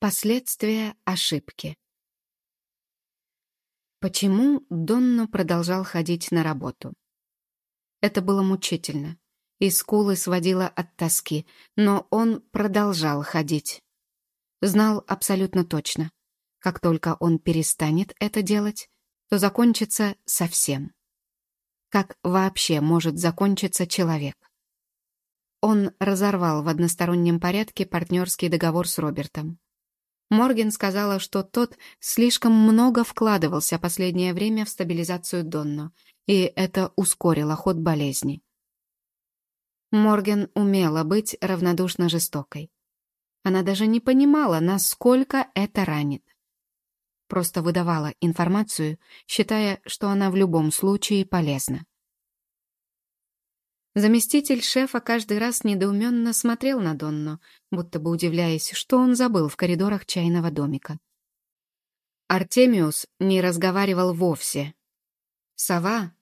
Последствия ошибки. Почему Донно продолжал ходить на работу? Это было мучительно, и скулы сводило от тоски, но он продолжал ходить. Знал абсолютно точно, как только он перестанет это делать, то закончится совсем. Как вообще может закончиться человек? Он разорвал в одностороннем порядке партнерский договор с Робертом. Морген сказала, что тот слишком много вкладывался последнее время в стабилизацию Донно, и это ускорило ход болезни. Морген умела быть равнодушно жестокой. Она даже не понимала, насколько это ранит. Просто выдавала информацию, считая, что она в любом случае полезна. Заместитель шефа каждый раз недоуменно смотрел на Донну, будто бы удивляясь, что он забыл в коридорах чайного домика. Артемиус не разговаривал вовсе. Сова?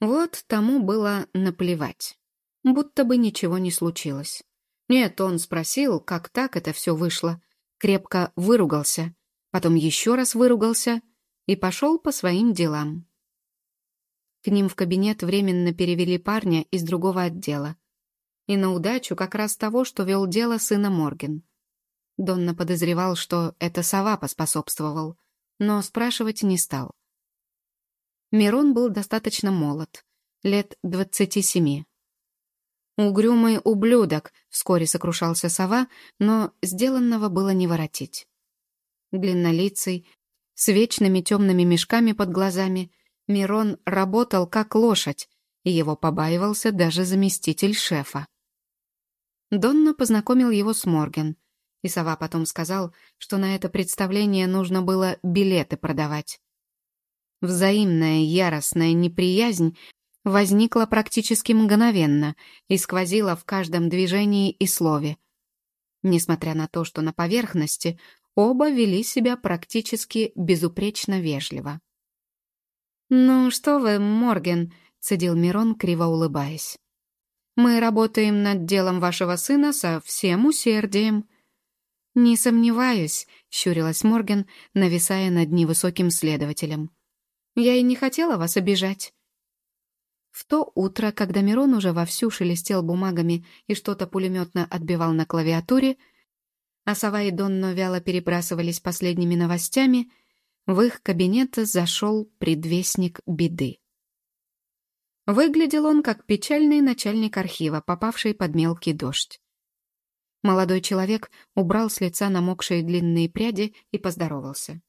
Вот тому было наплевать. Будто бы ничего не случилось. Нет, он спросил, как так это все вышло. Крепко выругался, потом еще раз выругался и пошел по своим делам. К ним в кабинет временно перевели парня из другого отдела. И на удачу как раз того, что вел дело сына Морген. Донна подозревал, что это сова поспособствовал, но спрашивать не стал. Мирон был достаточно молод, лет двадцати семи. «Угрюмый ублюдок», — вскоре сокрушался сова, но сделанного было не воротить. Длиннолицый, с вечными темными мешками под глазами — Мирон работал как лошадь, и его побаивался даже заместитель шефа. Донна познакомил его с Морген, и Сова потом сказал, что на это представление нужно было билеты продавать. Взаимная яростная неприязнь возникла практически мгновенно и сквозила в каждом движении и слове. Несмотря на то, что на поверхности оба вели себя практически безупречно вежливо. «Ну что вы, Морген», — цедил Мирон, криво улыбаясь. «Мы работаем над делом вашего сына со всем усердием». «Не сомневаюсь», — щурилась Морген, нависая над невысоким следователем. «Я и не хотела вас обижать». В то утро, когда Мирон уже вовсю шелестел бумагами и что-то пулеметно отбивал на клавиатуре, а Сова и Донно вяло перебрасывались последними новостями — в их кабинет зашел предвестник беды. Выглядел он как печальный начальник архива, попавший под мелкий дождь. Молодой человек убрал с лица намокшие длинные пряди и поздоровался.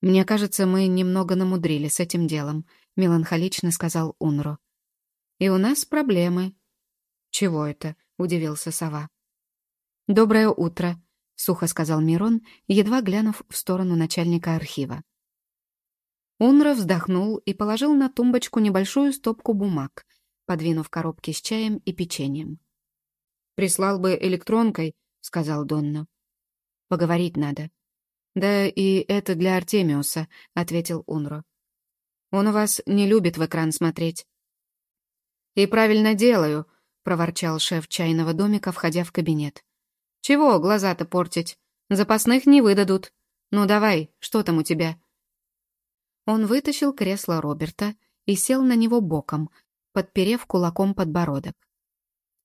«Мне кажется, мы немного намудрили с этим делом», — меланхолично сказал Унро. «И у нас проблемы». «Чего это?» — удивился сова. «Доброе утро», — сухо сказал Мирон, едва глянув в сторону начальника архива. Унра вздохнул и положил на тумбочку небольшую стопку бумаг, подвинув коробки с чаем и печеньем. «Прислал бы электронкой», — сказал Донна. «Поговорить надо». «Да и это для Артемиуса», — ответил Унро. «Он у вас не любит в экран смотреть». «И правильно делаю», — проворчал шеф чайного домика, входя в кабинет. Чего глаза-то портить? Запасных не выдадут. Ну давай, что там у тебя?» Он вытащил кресло Роберта и сел на него боком, подперев кулаком подбородок.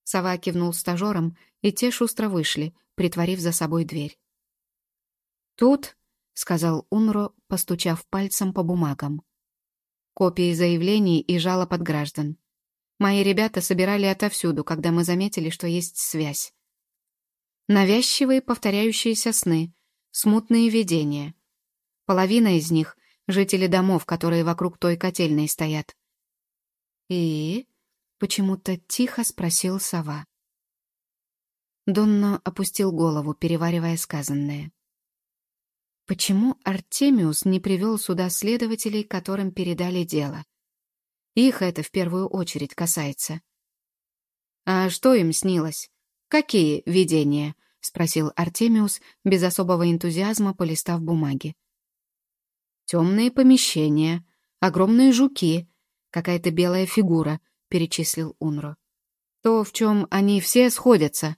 Сова кивнул стажерам, и те шустро вышли, притворив за собой дверь. «Тут», — сказал Унро, постучав пальцем по бумагам. «Копии заявлений и жалоб от граждан. Мои ребята собирали отовсюду, когда мы заметили, что есть связь. Навязчивые повторяющиеся сны, смутные видения. Половина из них — жители домов, которые вокруг той котельной стоят. «И?» — почему-то тихо спросил сова. Донно опустил голову, переваривая сказанное. Почему Артемиус не привел сюда следователей, которым передали дело? Их это в первую очередь касается. А что им снилось? «Какие видения?» — спросил Артемиус, без особого энтузиазма полистав бумаги. «Темные помещения, огромные жуки, какая-то белая фигура», — перечислил Унро. «То, в чем они все сходятся».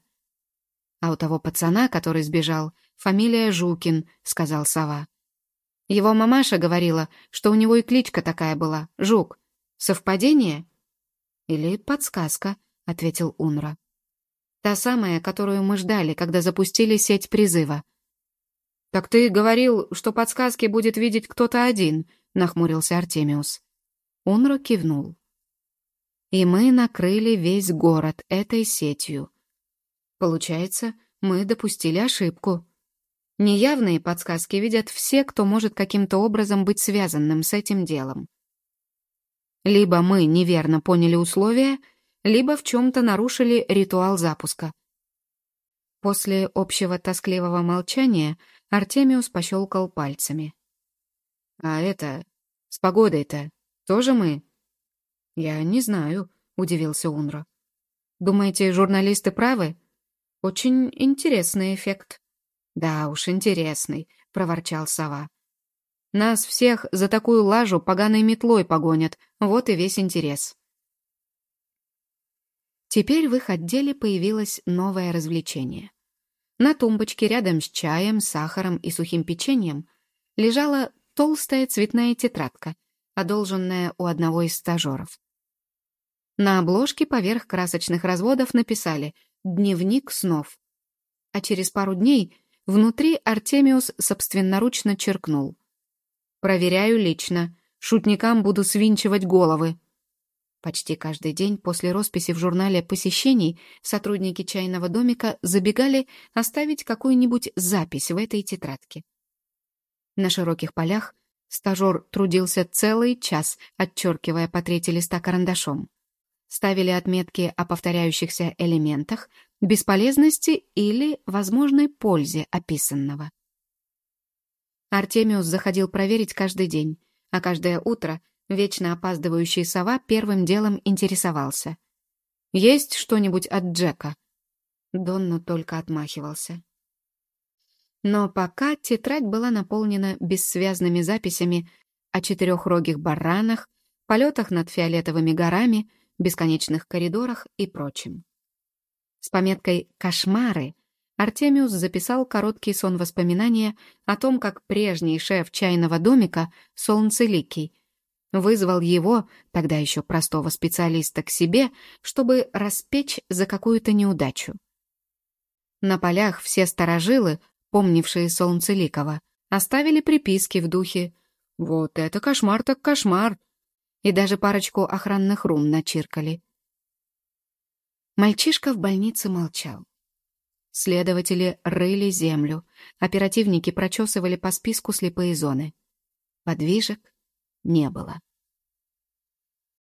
А у того пацана, который сбежал, фамилия Жукин, сказал сова. Его мамаша говорила, что у него и кличка такая была — Жук. Совпадение? Или подсказка, ответил Унра. Та самая, которую мы ждали, когда запустили сеть призыва. «Так ты говорил, что подсказки будет видеть кто-то один», — нахмурился Артемиус. Унра кивнул. «И мы накрыли весь город этой сетью. Получается, мы допустили ошибку. Неявные подсказки видят все, кто может каким-то образом быть связанным с этим делом. Либо мы неверно поняли условия, либо в чем-то нарушили ритуал запуска. После общего тоскливого молчания Артемиус пощелкал пальцами. «А это... с погодой-то тоже мы?» «Я не знаю», — удивился Унро. «Думаете, журналисты правы? Очень интересный эффект». «Да уж, интересный», — проворчал сова. «Нас всех за такую лажу поганой метлой погонят, вот и весь интерес». Теперь в их отделе появилось новое развлечение. На тумбочке рядом с чаем, сахаром и сухим печеньем лежала толстая цветная тетрадка, одолженная у одного из стажеров. На обложке поверх красочных разводов написали «Дневник снов». А через пару дней Внутри Артемиус собственноручно черкнул. «Проверяю лично. Шутникам буду свинчивать головы». Почти каждый день после росписи в журнале посещений сотрудники чайного домика забегали оставить какую-нибудь запись в этой тетрадке. На широких полях стажер трудился целый час, отчеркивая по трети листа карандашом. Ставили отметки о повторяющихся элементах, бесполезности или возможной пользе описанного. Артемиус заходил проверить каждый день, а каждое утро вечно опаздывающий сова первым делом интересовался. «Есть что-нибудь от Джека?» Донну только отмахивался. Но пока тетрадь была наполнена бессвязными записями о четырехрогих баранах, полетах над фиолетовыми горами, бесконечных коридорах и прочем. С пометкой «Кошмары» Артемиус записал короткий сон воспоминания о том, как прежний шеф чайного домика, Солнцеликий, вызвал его, тогда еще простого специалиста, к себе, чтобы распечь за какую-то неудачу. На полях все сторожилы, помнившие Солнцеликова, оставили приписки в духе «Вот это кошмар так кошмар!» и даже парочку охранных рун начиркали. Мальчишка в больнице молчал. Следователи рыли землю, оперативники прочесывали по списку слепые зоны. Подвижек не было.